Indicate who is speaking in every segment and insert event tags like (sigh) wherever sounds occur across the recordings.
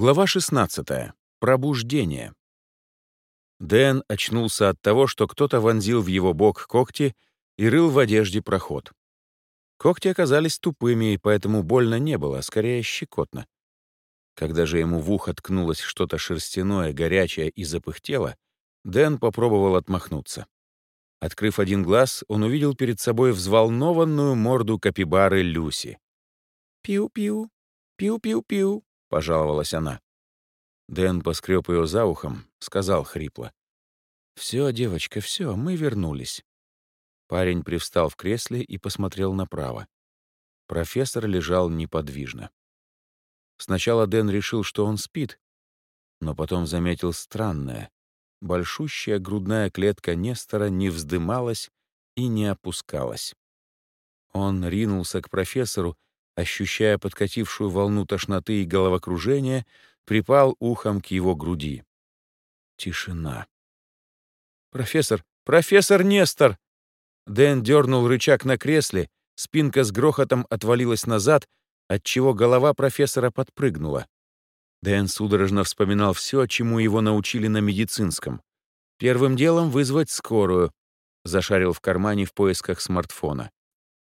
Speaker 1: Глава 16. Пробуждение. Дэн очнулся от того, что кто-то вонзил в его бок когти и рыл в одежде проход. Когти оказались тупыми, и поэтому больно не было, а скорее щекотно. Когда же ему в ухо ткнулось что-то шерстяное, горячее и запыхтело, Дэн попробовал отмахнуться. Открыв один глаз, он увидел перед собой взволнованную морду капибары Люси. «Пиу-пиу, пиу-пиу-пиу», — пожаловалась она. Дэн поскреб ее за ухом, сказал хрипло. «Все, девочка, все, мы вернулись». Парень привстал в кресле и посмотрел направо. Профессор лежал неподвижно. Сначала Дэн решил, что он спит, но потом заметил странное. Большущая грудная клетка Нестора не вздымалась и не опускалась. Он ринулся к профессору ощущая подкатившую волну тошноты и головокружения, припал ухом к его груди. Тишина. «Профессор! Профессор Нестор!» Дэн дернул рычаг на кресле, спинка с грохотом отвалилась назад, отчего голова профессора подпрыгнула. Дэн судорожно вспоминал все, чему его научили на медицинском. Первым делом вызвать скорую. Зашарил в кармане в поисках смартфона.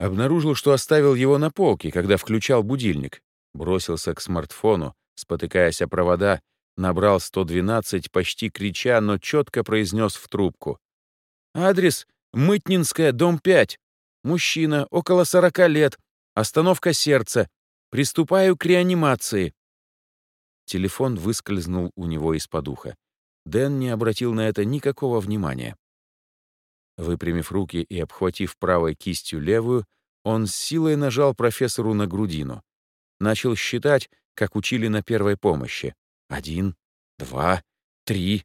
Speaker 1: Обнаружил, что оставил его на полке, когда включал будильник. Бросился к смартфону, спотыкаясь о провода, набрал 112, почти крича, но четко произнес в трубку. «Адрес — Мытнинская, дом 5. Мужчина, около 40 лет. Остановка сердца. Приступаю к реанимации». Телефон выскользнул у него из-под уха. Дэн не обратил на это никакого внимания. Выпрямив руки и обхватив правой кистью левую, он с силой нажал профессору на грудину. Начал считать, как учили на первой помощи. Один, два, три.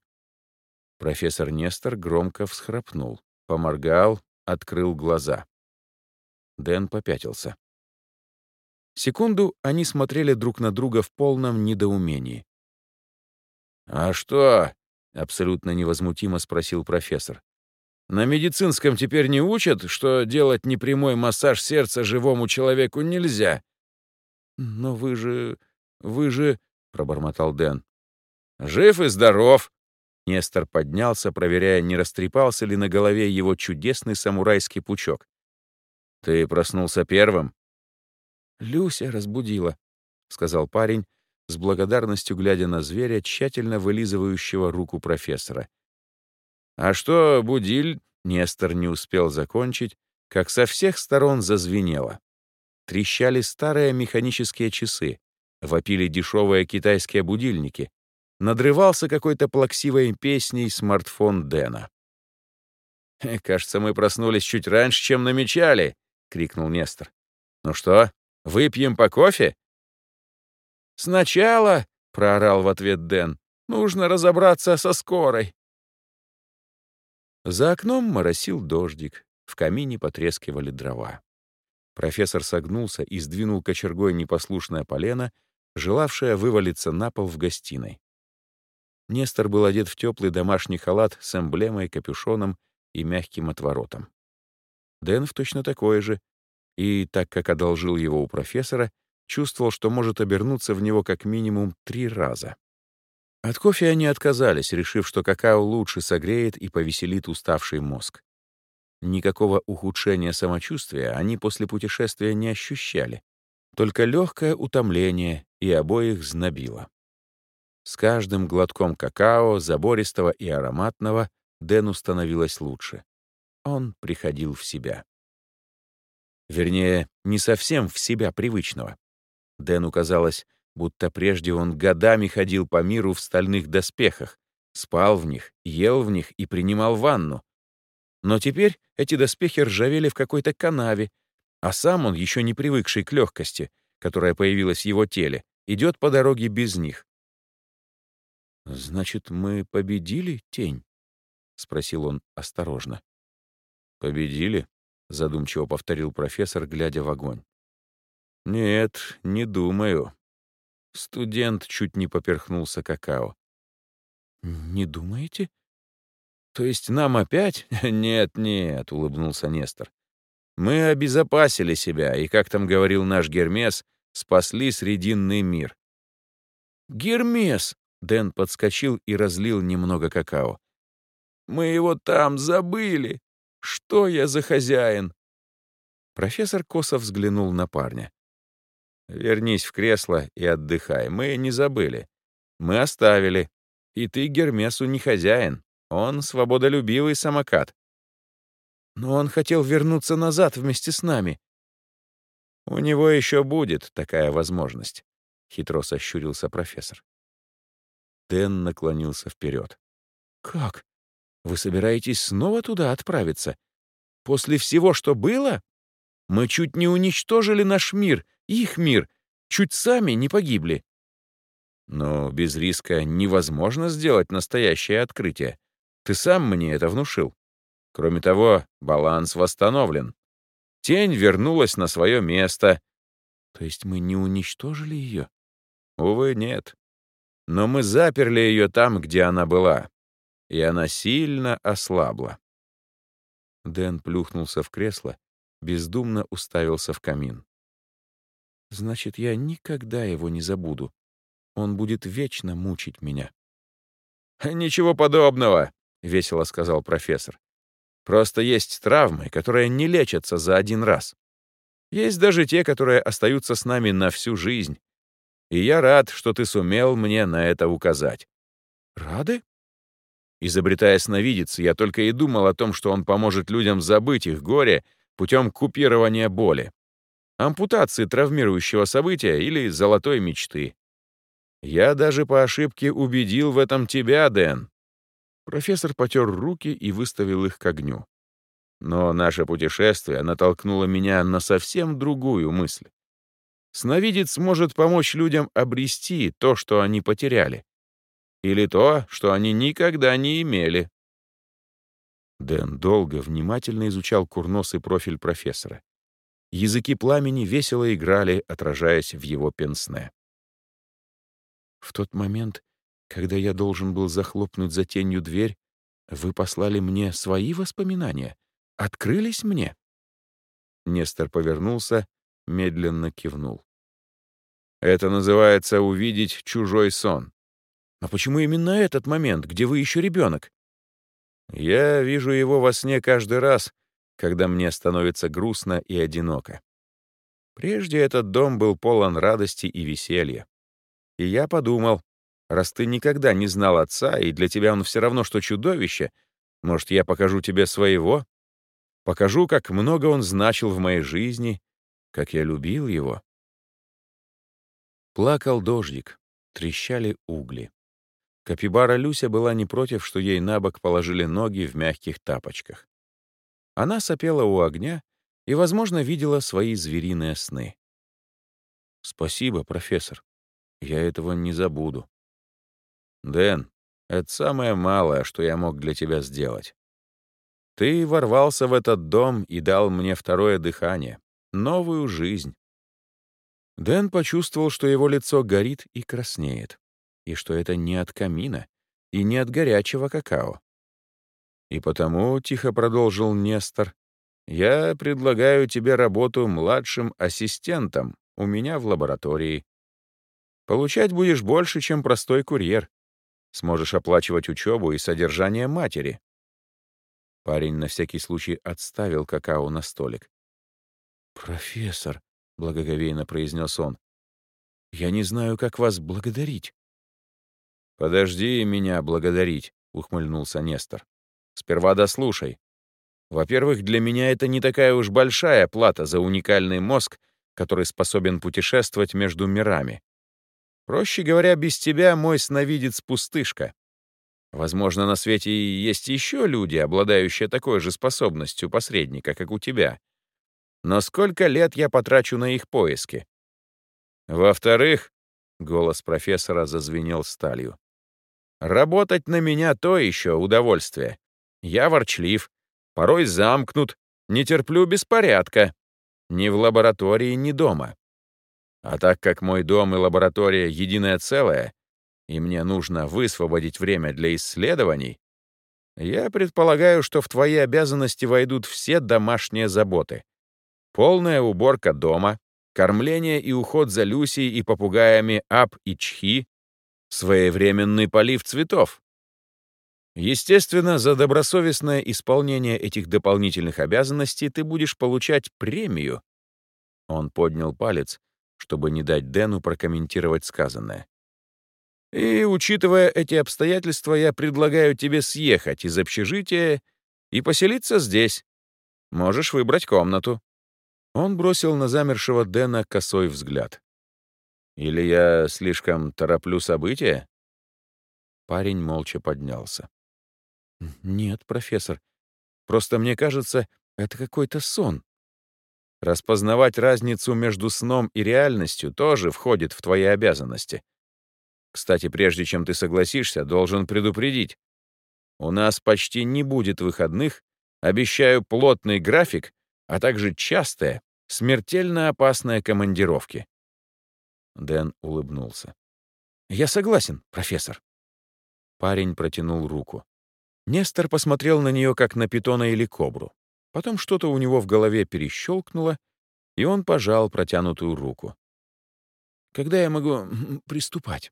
Speaker 1: Профессор Нестор громко всхрапнул, поморгал, открыл глаза. Дэн попятился. Секунду они смотрели друг на друга в полном недоумении. «А что?» — абсолютно невозмутимо спросил профессор. На медицинском теперь не учат, что делать непрямой массаж сердца живому человеку нельзя. Но вы же... вы же... — пробормотал Дэн. «Жив и здоров!» Нестор поднялся, проверяя, не растрепался ли на голове его чудесный самурайский пучок. «Ты проснулся первым?» «Люся разбудила», — сказал парень, с благодарностью глядя на зверя, тщательно вылизывающего руку профессора. «А что, Будиль?» Нестор не успел закончить, как со всех сторон зазвенело. Трещали старые механические часы, вопили дешевые китайские будильники, надрывался какой-то плаксивой песней смартфон Дэна. «Э, «Кажется, мы проснулись чуть раньше, чем намечали», — крикнул Нестор. «Ну что, выпьем по кофе?» «Сначала», — проорал в ответ Дэн, — «нужно разобраться со скорой». За окном моросил дождик, в камине потрескивали дрова. Профессор согнулся и сдвинул кочергой непослушное полено, желавшее вывалиться на пол в гостиной. Нестор был одет в теплый домашний халат с эмблемой, капюшоном и мягким отворотом. Дэн в точно такое же, и, так как одолжил его у профессора, чувствовал, что может обернуться в него как минимум три раза. От кофе они отказались, решив, что какао лучше согреет и повеселит уставший мозг. Никакого ухудшения самочувствия они после путешествия не ощущали, только легкое утомление и обоих знобило. С каждым глотком какао, забористого и ароматного, Дэну становилось лучше. Он приходил в себя. Вернее, не совсем в себя привычного. Дэну казалось, будто прежде он годами ходил по миру в стальных доспехах, спал в них, ел в них и принимал ванну. Но теперь эти доспехи ржавели в какой-то канаве, а сам он, еще не привыкший к легкости, которая появилась в его теле, идет по дороге без них. «Значит, мы победили тень?» — спросил он осторожно. «Победили?» — задумчиво повторил профессор, глядя в огонь. «Нет, не думаю. Студент чуть не поперхнулся какао. «Не думаете?» «То есть нам опять?» (laughs) «Нет, нет», — улыбнулся Нестор. «Мы обезопасили себя, и, как там говорил наш Гермес, спасли Срединный мир. Гермес!» Дэн подскочил и разлил немного какао. «Мы его там забыли! Что я за хозяин?» Профессор косо взглянул на парня. «Вернись в кресло и отдыхай. Мы не забыли. Мы оставили. И ты Гермесу не хозяин. Он свободолюбивый самокат. Но он хотел вернуться назад вместе с нами. У него еще будет такая возможность, — хитро сощурился профессор. Дэн наклонился вперед. «Как? Вы собираетесь снова туда отправиться? После всего, что было? Мы чуть не уничтожили наш мир, их мир, чуть сами не погибли. Но без риска невозможно сделать настоящее открытие. Ты сам мне это внушил. Кроме того, баланс восстановлен. Тень вернулась на свое место. То есть мы не уничтожили ее? Увы, нет. Но мы заперли ее там, где она была. И она сильно ослабла. Дэн плюхнулся в кресло, бездумно уставился в камин. «Значит, я никогда его не забуду. Он будет вечно мучить меня». «Ничего подобного», — весело сказал профессор. «Просто есть травмы, которые не лечатся за один раз. Есть даже те, которые остаются с нами на всю жизнь. И я рад, что ты сумел мне на это указать». «Рады?» Изобретая сновидец, я только и думал о том, что он поможет людям забыть их горе путем купирования боли, ампутации травмирующего события или золотой мечты. Я даже по ошибке убедил в этом тебя, Дэн. Профессор потер руки и выставил их к огню. Но наше путешествие натолкнуло меня на совсем другую мысль. Сновидец может помочь людям обрести то, что они потеряли. Или то, что они никогда не имели. Дэн долго, внимательно изучал курносый профиль профессора. Языки пламени весело играли, отражаясь в его пенсне. В тот момент, когда я должен был захлопнуть за тенью дверь, вы послали мне свои воспоминания, открылись мне. Нестор повернулся, медленно кивнул. Это называется увидеть чужой сон. А почему именно этот момент, где вы еще ребенок? Я вижу его во сне каждый раз, когда мне становится грустно и одиноко. Прежде этот дом был полон радости и веселья. И я подумал, раз ты никогда не знал отца, и для тебя он все равно, что чудовище, может, я покажу тебе своего? Покажу, как много он значил в моей жизни, как я любил его. Плакал дождик, трещали угли. Капибара Люся была не против, что ей на бок положили ноги в мягких тапочках. Она сопела у огня и, возможно, видела свои звериные сны. «Спасибо, профессор. Я этого не забуду». «Дэн, это самое малое, что я мог для тебя сделать. Ты ворвался в этот дом и дал мне второе дыхание, новую жизнь». Дэн почувствовал, что его лицо горит и краснеет и что это не от камина и не от горячего какао. И потому, — тихо продолжил Нестор, — я предлагаю тебе работу младшим ассистентом у меня в лаборатории. Получать будешь больше, чем простой курьер. Сможешь оплачивать учебу и содержание матери. Парень на всякий случай отставил какао на столик. «Профессор», — благоговейно произнес он, — «я не знаю, как вас благодарить». «Подожди меня благодарить», — ухмыльнулся Нестор. «Сперва дослушай. Во-первых, для меня это не такая уж большая плата за уникальный мозг, который способен путешествовать между мирами. Проще говоря, без тебя мой сновидец пустышка. Возможно, на свете есть еще люди, обладающие такой же способностью посредника, как у тебя. Но сколько лет я потрачу на их поиски? Во-вторых, голос профессора зазвенел сталью. Работать на меня то еще удовольствие. Я ворчлив, порой замкнут, не терплю беспорядка. Ни в лаборатории, ни дома. А так как мой дом и лаборатория — единое целое, и мне нужно высвободить время для исследований, я предполагаю, что в твои обязанности войдут все домашние заботы. Полная уборка дома, кормление и уход за Люсей и попугаями Ап и Чхи, Своевременный полив цветов. Естественно, за добросовестное исполнение этих дополнительных обязанностей ты будешь получать премию. Он поднял палец, чтобы не дать Дэну прокомментировать сказанное. И, учитывая эти обстоятельства, я предлагаю тебе съехать из общежития и поселиться здесь. Можешь выбрать комнату». Он бросил на замершего Дэна косой взгляд. «Или я слишком тороплю события?» Парень молча поднялся. «Нет, профессор. Просто мне кажется, это какой-то сон. Распознавать разницу между сном и реальностью тоже входит в твои обязанности. Кстати, прежде чем ты согласишься, должен предупредить. У нас почти не будет выходных, обещаю плотный график, а также частые, смертельно опасные командировки. Дэн улыбнулся. «Я согласен, профессор». Парень протянул руку. Нестор посмотрел на нее, как на питона или кобру. Потом что-то у него в голове перещелкнуло, и он пожал протянутую руку. «Когда я могу приступать?»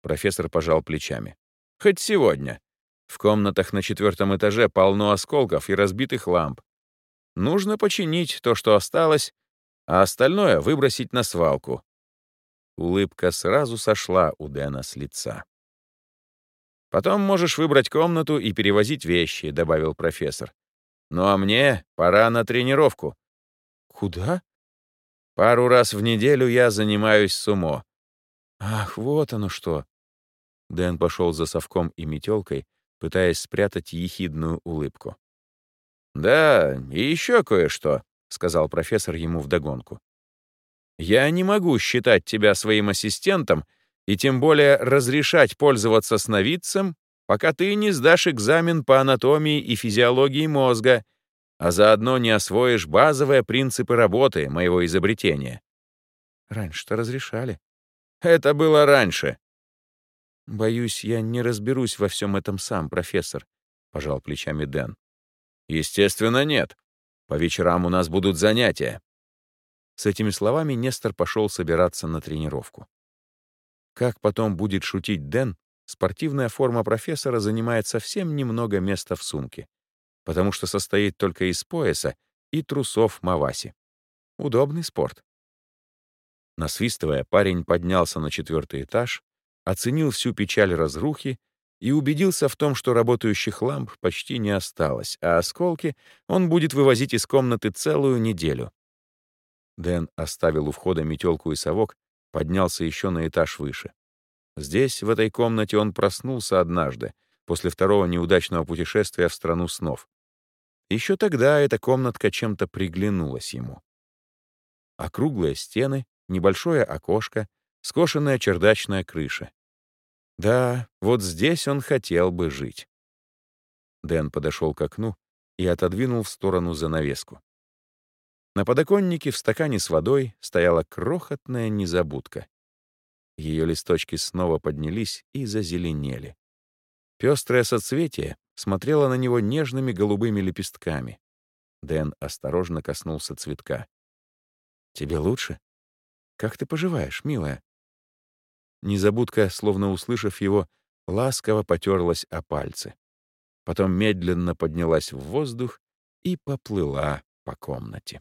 Speaker 1: Профессор пожал плечами. «Хоть сегодня. В комнатах на четвертом этаже полно осколков и разбитых ламп. Нужно починить то, что осталось, а остальное выбросить на свалку». Улыбка сразу сошла у Дэна с лица. «Потом можешь выбрать комнату и перевозить вещи», — добавил профессор. «Ну а мне пора на тренировку». «Куда?» «Пару раз в неделю я занимаюсь сумо». «Ах, вот оно что!» Дэн пошел за совком и метелкой, пытаясь спрятать ехидную улыбку. «Да, и еще кое-что», — сказал профессор ему вдогонку. «Я не могу считать тебя своим ассистентом и тем более разрешать пользоваться сновидцем, пока ты не сдашь экзамен по анатомии и физиологии мозга, а заодно не освоишь базовые принципы работы моего изобретения». «Раньше-то разрешали». «Это было раньше. «Боюсь, я не разберусь во всем этом сам, профессор», — пожал плечами Дэн. «Естественно, нет. По вечерам у нас будут занятия». С этими словами Нестор пошел собираться на тренировку. Как потом будет шутить Дэн, спортивная форма профессора занимает совсем немного места в сумке, потому что состоит только из пояса и трусов Маваси. Удобный спорт. Насвистывая, парень поднялся на четвертый этаж, оценил всю печаль разрухи и убедился в том, что работающих ламп почти не осталось, а осколки он будет вывозить из комнаты целую неделю. Дэн оставил у входа метелку и совок, поднялся еще на этаж выше. Здесь, в этой комнате, он проснулся однажды, после второго неудачного путешествия в страну снов. Еще тогда эта комнатка чем-то приглянулась ему. Округлые стены, небольшое окошко, скошенная чердачная крыша. Да, вот здесь он хотел бы жить. Дэн подошел к окну и отодвинул в сторону занавеску. На подоконнике в стакане с водой стояла крохотная незабудка. Ее листочки снова поднялись и зазеленели. Пестрое соцветие смотрело на него нежными голубыми лепестками. Дэн осторожно коснулся цветка. «Тебе лучше? Как ты поживаешь, милая?» Незабудка, словно услышав его, ласково потерлась о пальцы. Потом медленно поднялась в воздух и поплыла по комнате.